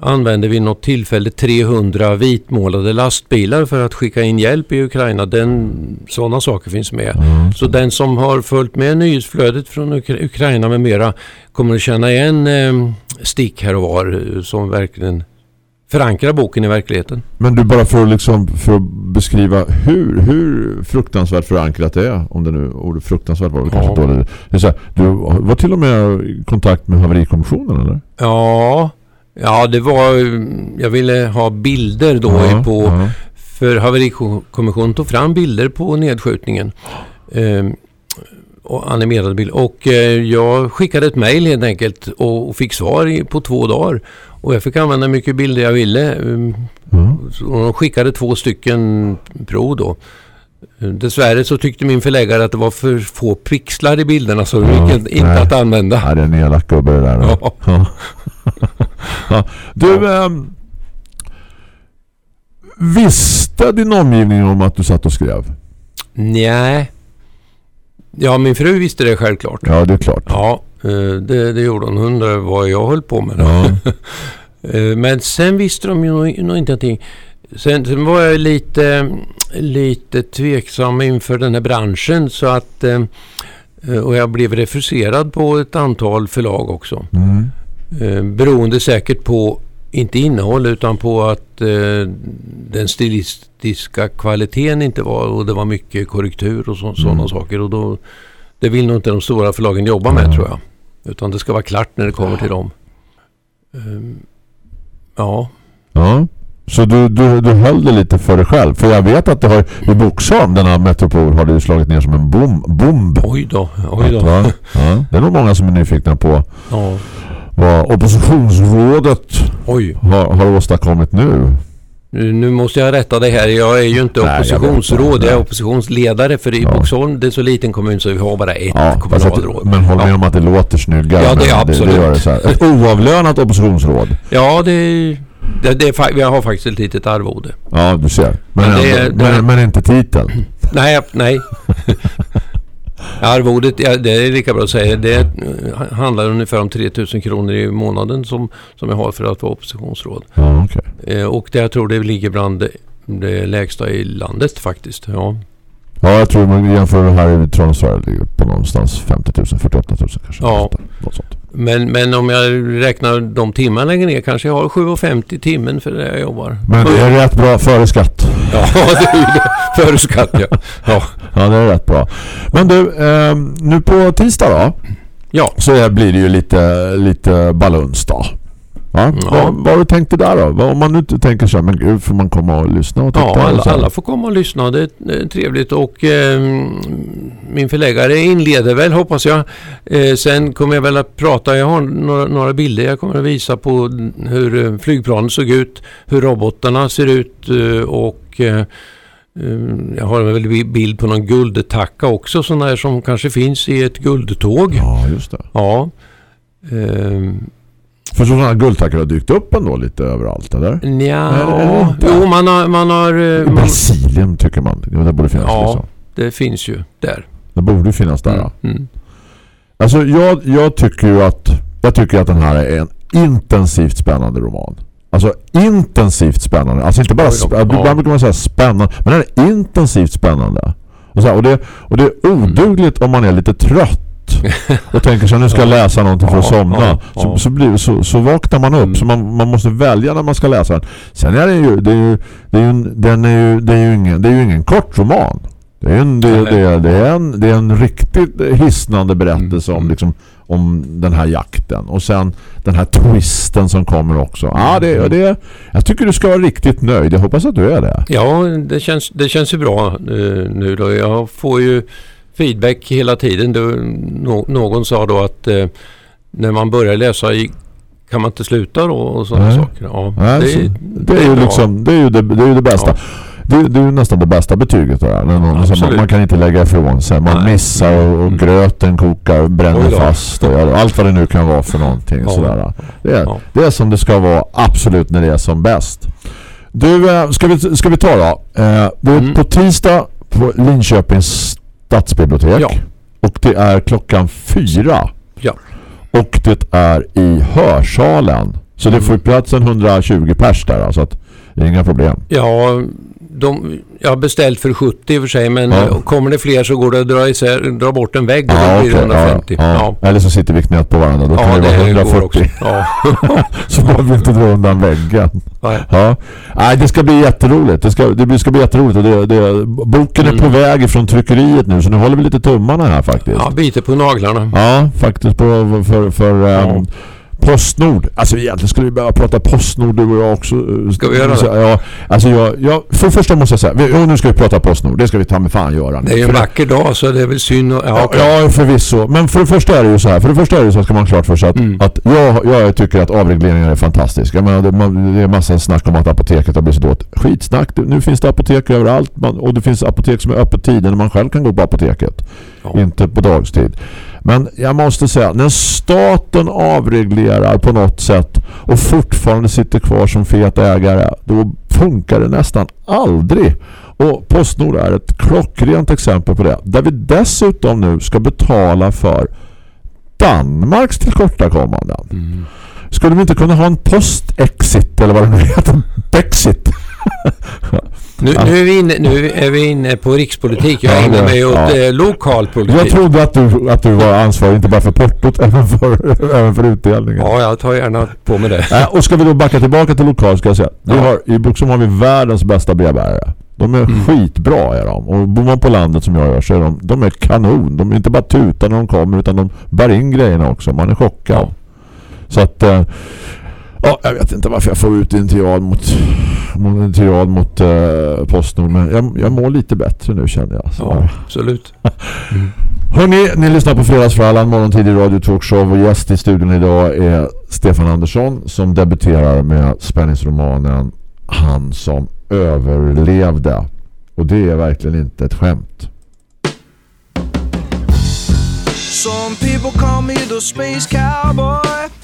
använde vid något tillfälle 300 vitmålade lastbilar för att skicka in hjälp i Ukraina. Den, sådana saker finns med. Ja. Så den som har följt med nyhetsflödet från Ukra- Ukraina med mera kommer att känna igen eh, stick här och var eh, som verkligen förankrar boken i verkligheten. Men du bara för att, liksom, för att beskriva hur, hur fruktansvärt förankrat det är. Om det nu ordet fruktansvärt var väl Ja. kanske dåligt. Det är så här, du var till och med i kontakt med haverikommissionen eller? Ja, ja det var... Jag ville ha bilder då Ja, på... ja. För haverikommissionen tog fram bilder på nedskjutningen. Eh, och animerade bilder. Och eh, jag skickade ett mejl helt enkelt och, och fick svar i, på två dagar. Och jag fick använda mycket bilder jag ville. Eh, Ja. Så- Och de skickade två stycken prov då. Dessvärre så tyckte min förläggare att det var för få pixlar i bilderna så det Ja, gick inte nej. att använda. Ja, det är en elak gubbe det där. då. Ja. Ja. ja. Du, ehm, visste din omgivning om att du satt och skrev? Nej. Ja, min fru visste det självklart. Ja, det är klart. Ja, eh, det, det gjorde hon. Hon vad jag höll på med. Ja. (laughs) Eh, Men sen visste de ju nog, nog inte någonting. Sen, sen var jag lite, lite tveksam inför den här branschen så att eh, och jag blev refuserad på ett antal förlag också. Mm. Eh, beroende säkert på, inte innehåll utan på att eh, den stilistiska kvaliteten inte var och det var mycket korrektur och så, sådana saker. Och då, det vill nog inte de stora förlagen jobba med tror jag. Utan det ska vara klart när det kommer till dem. Ehm, ja, Ja. Så du, du, du höll det lite för dig själv. För jag vet att det har, i Boxholm, denna metropol, har det slagit ner som en bom, bomb. oj då, oj då. Va? Ja. Det är nog många som är nyfikna på Ja, vad oppositionsrådet oj. har, har åstadkommit nu. Nu måste jag rätta dig här. Jag är ju inte Nej, jag oppositionsråd. inte. Jag är oppositionsledare. För i Ja. Boxholm, det är så liten kommun så vi har bara ett Ja, att, kommunalråd. men håll med ja. om att det låter snyggare. Ja, det är absolut. Det, gör det så här. Ett oavlönat oppositionsråd. Ja, det, det, det är, jag har faktiskt ett litet arvode. Ja, du ser. Men, Men det ändå, det men, men inte titeln. Nej, nej. (laughs) Arvodet, ja, det är lika bra att säga. Det handlar ungefär om 3000 kronor i månaden som, som jag har för att vara oppositionsråd. Ja, okej. Eh, och det, jag tror det ligger bland det, det lägsta i landet faktiskt. Ja. Ja, jag tror man jämför här i Tranås ligger på någonstans 50 000, 48 000 kanske. Ja. Något sånt. Men, men om jag räknar de timmar längre ner kanske jag har 7,50 timmen för det jag jobbar. Men det är rätt bra före skatt. Ja, (laughs) det är det. Före skatt ja. ja. Ja, det är rätt bra. Men du, eh, nu på tisdag då Ja, så blir det ju lite, lite baluns då. Ja, Ja. Vad, vad har du tänkt dig där då? Om man nu inte tänker så här, men gud, får man komma och lyssna och titta? ja alla, alla får komma och lyssna. Det är, det trevligt och eh, min förläggare inleder väl hoppas jag. Eh, sen kommer jag väl att prata. Jag har några, några bilder jag kommer att visa på hur eh, flygplanen såg ut, hur robotarna ser ut eh, och eh, eh, jag har en bild på någon guldtacka också, sån där som kanske finns i ett guldtåg. Ja, just det. Ja. För sådana här guldtackor har dykt upp ändå lite överallt, eller? Inte? jo man har, man har eh, man, Brasilien tycker man. Ja, det borde finnas Ja. liksom. det finns ju där. Det borde finnas där. ja. Mm. Alltså jag, jag tycker ju att jag tycker att den här är en intensivt spännande roman. Alltså intensivt spännande. Alltså inte bara ibland Ja. brukar man säga spännande, men den är intensivt spännande. Och, så här, och, det, och det är odugligt om man är lite trött och tänker så här, nu ska jag läsa någonting för att somna. Så, så, blir, så, så vaknar man upp. Mm. Så man, man måste välja när man ska läsa den. Sen är det ju, det är ju, det är ju, en- den är ju, det är ju ingen, det är ju ingen kort roman. Det är, en, det, det, det, är en, det är en riktigt hisnande berättelse om, Mm. liksom, om den här jakten. Och sen den här twisten som kommer också. Ja, det, det, jag tycker du ska vara riktigt nöjd. Jag hoppas att du är det. Ja, det känns, det känns ju bra eh, nu då. Jag får ju feedback hela tiden. Det, nå, någon sa då att eh, när man börjar läsa i, kan man inte sluta då och sådana Nej. saker. Ja, Nej, det, så, det, är ju liksom, det är ju det, det, är ju det bästa. Ja. Det, det är nästan det bästa betyget. Så man, man kan inte lägga ifrån sig. Man Nej. missar och, och Mm. gröten kokar, bränner Oj då. fast. Och, allt vad det nu kan vara för någonting. Ja. Sådär. Det, är, Ja. det är som det ska vara absolut när det är som bäst. Du, eh, ska vi, ska vi ta då? Eh, det är Mm. på tisdag på Linköpings stadsbibliotek. Ja. Och det är klockan fyra. Ja. Och det är i hörsalen. Så det Mm. får ju plats en 120 pers där. Så att det är inga problem. Ja, de, jag har beställt för 70 i och för sig men Ja. kommer det fler så går det att dra, isär, dra bort en vägg och Ja, då blir det okej, 150. ja. Eller så sitter vi knät på varandra. Då kan det vara det går 140. också. Ja. (laughs) så behöver vi inte dra undan väggen. Nej. Ja. Nej, det ska bli jätteroligt. Det ska, det ska bli jätteroligt. Det, det, boken är Mm. på väg ifrån tryckeriet nu. Så nu håller vi lite tummarna här faktiskt. ja, biter på naglarna. Ja, faktiskt på, för, för ehm, Postnord. Alltså egentligen skulle vi behöva prata Postnord du och jag också. Ska vi göra det? Ja, alltså jag, jag, för första måste jag säga, jo, nu ska vi prata Postnord. Det ska vi ta med fan göra. nu. Det är ju en vacker dag så det är väl synd att... Ja, Ja, ja, förvisso. Men för det första är det ju så här. För det första är det så ska man klart för sig att, Mm. att jag, jag tycker att avregleringar är fantastiska. Jag menar, det, man, det är massa snack om att apoteket har blivit så dåligt. Skitsnack. Nu finns det apotek överallt. Man, och det finns apotek som är öppet tider när man själv kan gå på apoteket. Ja. Inte på dagstid. Men jag måste säga, när staten avreglerar på något sätt och fortfarande sitter kvar som fet ägare, då funkar det nästan aldrig. Och Postnord är ett klockrent exempel på det. Där vi dessutom nu ska betala för Danmarks tillkortakommanden. Mm. Skulle vi inte kunna ha en post-exit eller vad det nu heter? Brexit. (laughs) Nu, nu, är vi inne, nu är vi inne på rikspolitik. Jag Ja, ägnar mig åt ja. eh, lokalpolitik. Jag trodde att du, att du var ansvarig inte bara för portot (laughs) även för, även för utdelningen. Ja, jag tar gärna på mig det. (laughs) Äh, och ska vi då backa tillbaka till lokal ska jag säga. Vi Ja. har, I Boxholm har vi världens bästa brevbärare. De är Mm. skitbra är de. Och bor man på landet som jag gör så är de, de är kanon. De är inte bara tutar när de kommer utan de bär in grejerna också. Man är chockad. Ja. Så att... Ja, jag vet inte varför jag får ut en tirad mot, mot, en tirad mot eh, Postnord. Men jag, jag mår lite bättre nu känner jag. Så. Ja, absolut. (laughs) Hörrni, ni lyssnar på Fredagsfrallan, morgontid i Radio Talkshow och gäst i studion idag är Stefan Andersson som debuterar med spänningsromanen Han som överlevde. Och det är verkligen inte ett skämt. Some people call me the space cowboy.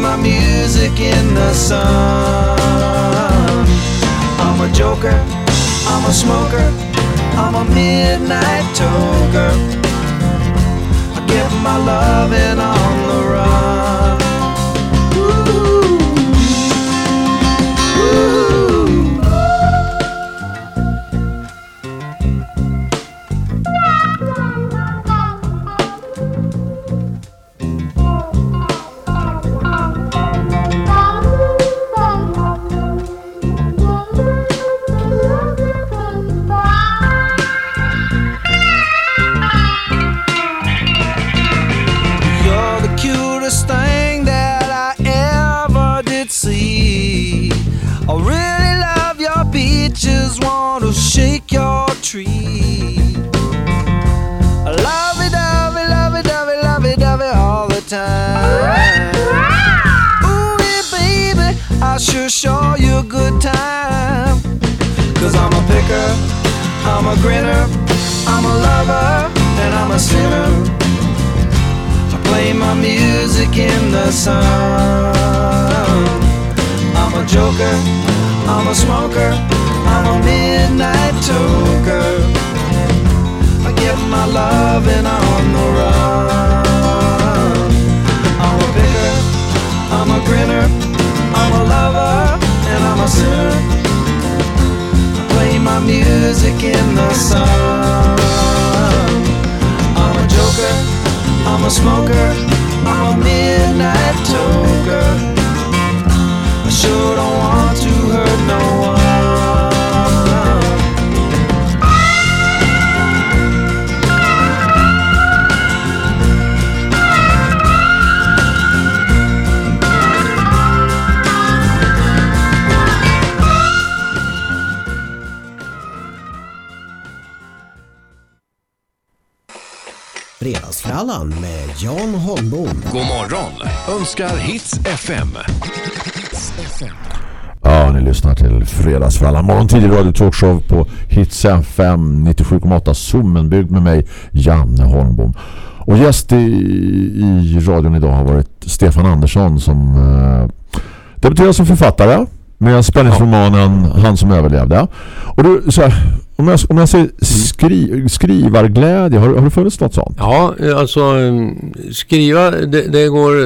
My music in the sun. I'm a joker, I'm a smoker, I'm a midnight toker. I get my loving on the run. Fredagsfrallan med Jan Holmbom. God morgon önskar Hits FM. Ja, ni lyssnar till Fredagsfrallan. Morgontidig radio talkshow på Hits FM 97,8 Sommenbygd med mig, Janne Holmbom. Och gäst i, i radion idag har varit Stefan Andersson som eh, debuterade som författare med spänningsromanen Han som överlevde. Och du, så här, om, jag, om jag säger skri, skrivarglädje, har, har du funnits något sånt? Ja, alltså mm, skriva, det, det går...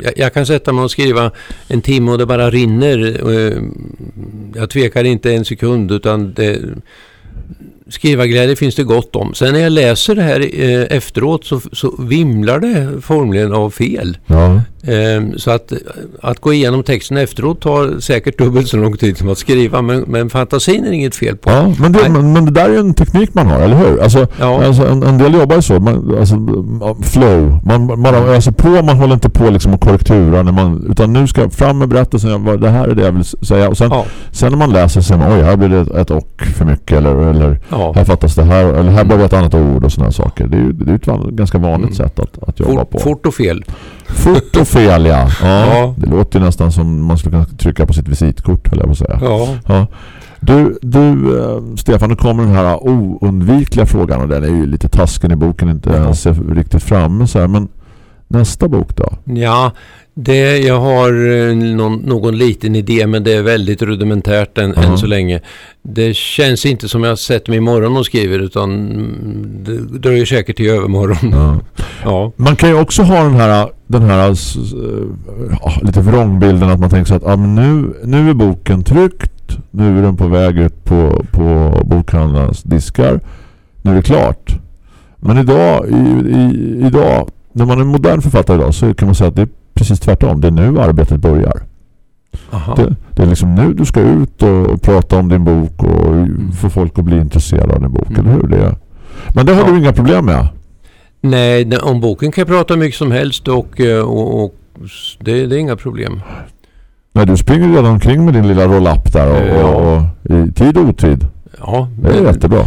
Jag, jag kan sätta mig och skriva en timme och det bara rinner. Eh, Jag tvekar inte en sekund utan det, skrivarglädje finns det gott om. Sen när jag läser det här eh, efteråt så, så vimlar det formligen av fel. Ja. Eh, Så att, att gå igenom texten efteråt tar säkert dubbelt så lång tid som att skriva. Men, men fantasin är inget fel på. Ja, men det, men, men det där är en teknik man har, eller hur? Alltså, Ja. alltså en, en del jobbar ju så, man, alltså, flow. Man, man öser på, man håller inte på liksom och korrekturar när man, utan nu ska fram med berättelsen, det här är det jag vill säga. Och sen, Ja. sen när man läser så man, oj, här blir det ett, och för mycket, eller, eller Ja. här fattas det här, eller här behöver jag ett annat ord och sådana saker. Det är ju det är ett ganska vanligt sätt att, att jobba Fort, på. fort och fel. Fort och fel, ja. ja. Det låter ju nästan som man skulle kunna trycka på sitt visitkort, höll jag på att säga. Ja. Ja. Du, du eh, Stefan, nu kommer den här oundvikliga frågan och den är ju lite tasken i boken, inte Ja. ens riktigt framme så här, men nästa bok då? Ja, det, jag har eh, någon, någon liten idé men det är väldigt rudimentärt än, Ja. än så länge. Det känns inte som jag sätter mig imorgon och skriver utan det dröjer säkert till övermorgon. Ja. (laughs) Ja. Man kan ju också ha den här, den här s- ja, lite vrångbilden att man tänker så att men nu, nu är boken tryckt, nu är den på väg ut på, på bokhandlarnas diskar, nu är det klart. Men idag, i, i, idag, när man är modern författare idag så kan man säga att det är precis tvärtom. Det är nu arbetet börjar. Det, det är liksom nu du ska ut och prata om din bok och få folk att bli intresserade av din bok, Mm. eller hur? Det, men det har Ja. du inga problem med. Nej, om boken kan jag prata mycket som helst och, eh, och, och det, det är inga problem. Nej, du springer redan omkring med din lilla roll-up där och, Ja. och, och i tid och otid. Ja, Det är jättebra.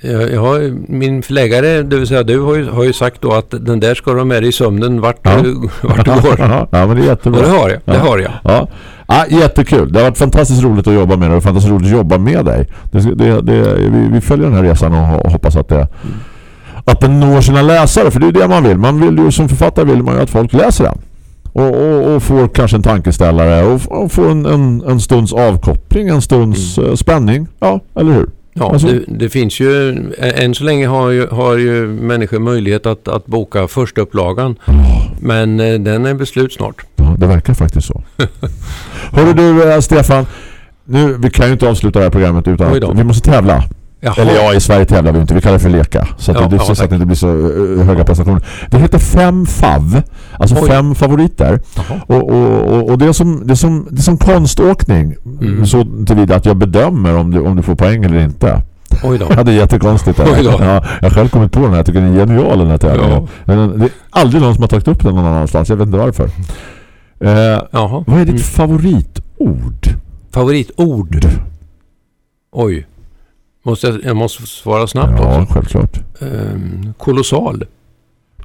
Jag, jag har, min förläggare, det vill säga du, har ju, har ju sagt då att den där ska de med i sömnen vart, Ja. du, vart du går. ja, men det är jättebra. Och det har jag. Det Ja. har jag. Ja. Ja, jättekul. Det har varit fantastiskt roligt att jobba med dig och fantastiskt roligt att jobba med dig. Det, det, det, vi, vi följer den här resan och ho- hoppas att, det, att den når sina läsare. För det är det man vill. Man vill ju som författare vill man ju att folk läser den. Och, och, och får kanske en tankeställare och, och får en, en, en stunds avkoppling, en stunds eh, spänning. Ja, eller hur? Ja, Alltså- det, det finns ju, än så länge har ju, har ju människor möjlighet att, att boka första upplagan. Men eh, den är beslut snart. Ja, det verkar faktiskt så. (laughs) Hörru du eh, Stefan, nu, vi kan ju inte avsluta det här programmet utan att vi måste tävla. Jaha. Eller ja, i Sverige tävlar vi inte. Vi kallar det för leka. Så att, Ja, det, ja, så att det inte blir så eh, höga prestationer. Det heter fem fav. Alltså Oj. fem favoriter. Och, och, och, det, är som, det, är som, det är som konståkning. Mm. Så tillvida att jag bedömer om du, om du får poäng eller inte. Oj då. Ja, det är jättekonstigt. Oj då. Ja, jag själv kommit på den här. Jag tycker den är genial den här tävlingen. Men det är aldrig någon som har tagit upp den någon annanstans. Jag vet inte varför. Eh, vad är ditt Mm. favoritord? Favoritord? Oj. Måste jag, jag måste svara snabbt Ja, också. självklart. Ehm, kolossal.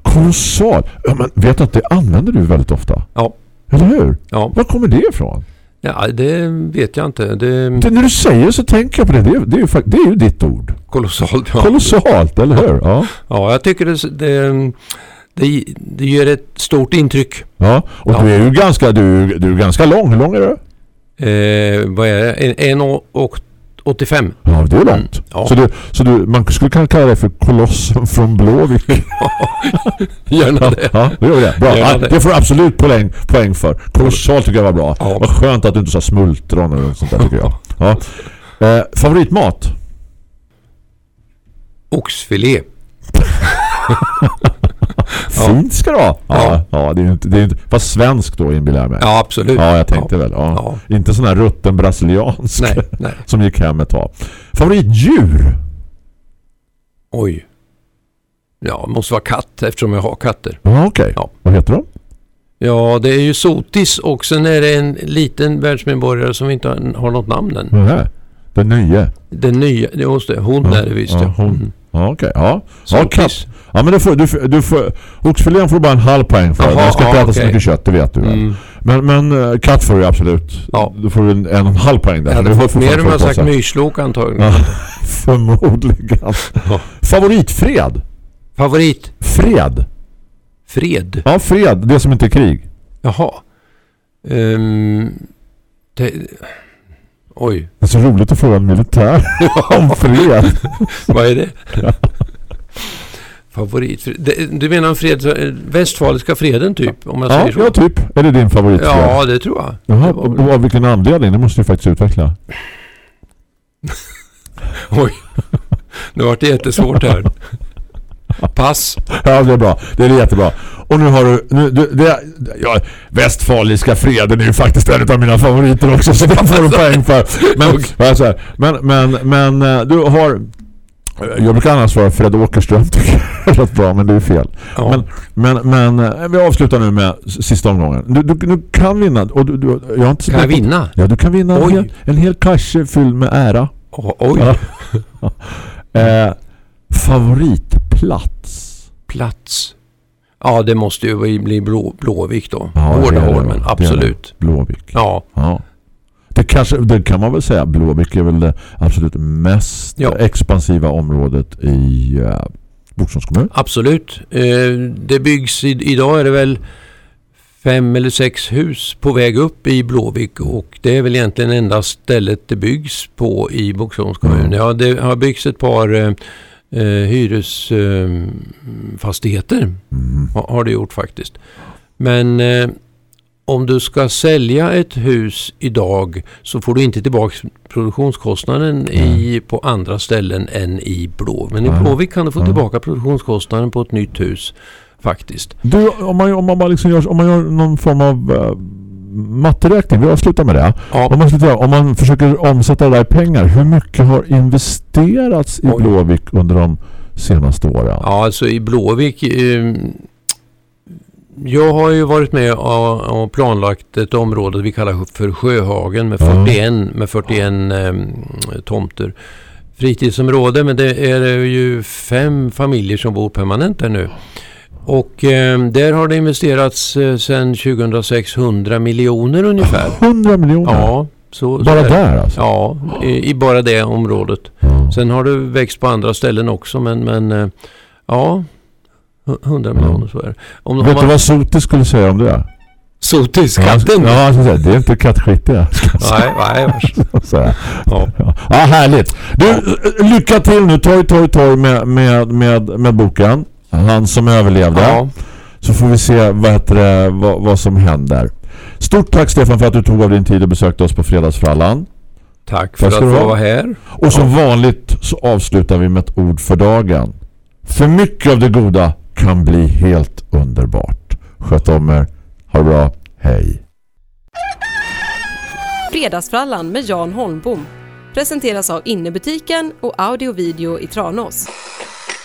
Kolossal. Ja, men vet att det använder du väldigt ofta? Ja. Eller hur? Ja. Var kommer det ifrån? ja, det vet jag inte. Det, Det, när du säger så tänker jag på det. Det är, det är, ju, det är ju ditt ord. kolossalt. Ja. Kolossalt, eller hur? Ja. ja, jag tycker det, det, det, det gör ett stort intryck. ja. Och Ja. du är ju ganska, du, du är ganska lång. Hur lång är du? Eh, vad är det? En, en och, och 85. Ja, det är långt. Mm, ja. Så, du, så du, man skulle kunna kalla det för kolossen från Blåvik. (laughs) Gärna det. Ja, det gör vi det. Bra. Ja, det. får du absolut poäng, poäng för. Kolossalt tycker jag var bra. Ja. Vad skönt att du inte sa smultron eller något sånt där tycker jag. Ja. Eh, favoritmat? Oxfilé. (laughs) Fint ska det vara. Ja, Ja. det är inte, det är inte, fast svensk då inbillar jag mig. Ja, absolut. Ja, jag tänkte väl. Ja. Inte sån här rutten brasiliansk Nej, nej. (laughs) som gick hem ett tag. Favoritdjur? Oj. Ja, måste vara katt eftersom jag har katter. Ja, okej. Ja. Vad heter de? Ja, det är ju Sotis och sen är det en liten världsmedborgare som inte har, har något namn än. Den nya. Den nya, det måste hon Ja, är det visst ja, ja. hon. Ja, okej. Ja. Ja, Sotis. katt. Ja, men du får, du, får- du får, oxfilén får du bara en halv poäng för. Jaha, Jag ska inte ja, äta så okej. mycket kött, det vet du väl. Mm. Men, men eh, katt får du absolut. Ja. Då får du en, en halv poäng där. Jag Så hade du har fått mer om jag sagt påse. myrslok antagligen. Ja, (laughs) förmodligen. Ja. Favoritfred? Favorit? Fred? Fred? Ja, fred. Det som inte är krig. Jaha. Ehm, det, oj, Det är så roligt att fråga en militär (laughs) (laughs) om fred. vad är det? Favorit? Du menar en fred, västfaliska freden typ? Om jag Ja, säger så? ja, typ. Är det din favoritfred? Ja, det tror jag. Jaha, och väl- av vilken anledning? Det måste du faktiskt utveckla. (laughs) Oj, nu vart det jättesvårt här. Pass. Ja, det är bra. Det är jättebra. Och nu har du... Nu, du det, ja, Västfaliska freden är ju faktiskt en av mina favoriter också, så den får du poäng för. Men, här, men, men, men eh, du har... Jag brukar annars svara Fred Åkerström (laughs) tycker jag låter bra, men det är fel. Ja. Men, men, men eh, vi avslutar nu med sista omgången. Du, du, du kan vinna. Och du, du, jag har inte kan jag vinna? Ja, du kan vinna en Oj. hel, en hel kasse fylld med ära. O- oj, Ja. (laughs) eh, favoritplats? Plats. Ja, det måste ju bli- blå, Blåvik då. Ja, Hårda det är det, Holmen, ja. absolut. Blåvik. Ja, Ja. Det, kanske, det kan man väl säga. Blåvik är väl det absolut mest Ja. expansiva området i uh, Boxholms kommun. absolut. Eh, det byggs, i, idag är det väl fem eller sex hus på väg upp i Blåvik och det är väl egentligen enda stället det byggs på i Boxholms kommun. Mm. Ja, det har byggts ett par eh, eh, hyresfastigheter Mm. ha- har det gjort faktiskt. Men eh, om du ska sälja ett hus idag så får du inte tillbaka produktionskostnaden i, på andra ställen än i Blå. Men i. Blåvik kan du få tillbaka produktionskostnaden på ett nytt hus faktiskt. Du, om man, om man, liksom gör, om man gör någon form av uh, matteräkning, vi avslutar med det. Ja, Om man, slutar, om man försöker omsätta det där i pengar, hur mycket har investerats i Oj. Blåvik under de senaste åren? Ja, alltså i Blåvik. Eh, jag har ju varit med och, planlagt ett område vi kallar för Sjöhagen med Ja. 41, med 41 eh, tomter. Fritidsområde, men det är ju fem familjer som bor permanent där nu. Och eh, där har det investerats eh, sedan 2006 100 miljoner ungefär. 100 miljoner? Ja, så, så Bara det. där alltså? Ja, i, i bara det området. Ja. Sen har det växt på andra ställen också men, men eh, ja, hu- 100 miljoner så är det. Om, om Vet du man, vad Sotis skulle säga om det? Sotis, katten? Ja, ska säga, det är inte kattskitiga. (laughs) Nej, nej. vars- (laughs) säga. Ja. Ja. ja, härligt. Du, eh, lycka till nu. Torg, torg, torg med, med, med, med boken. Han som överlevde. Ja, Så får vi se vad, heter det, vad, vad som händer. Stort tack Stefan för att du tog av din tid och besökte oss på Fredagsfrallan. tack för Tack att ha. vara här. Och som vanligt så avslutar vi med ett ord för dagen. För mycket av det goda kan bli helt underbart. Sköt om er. Ha det bra. Hej. Fredagsfrallan med Jan Holmbom presenteras av Innebutiken och Audio Video i Tranås.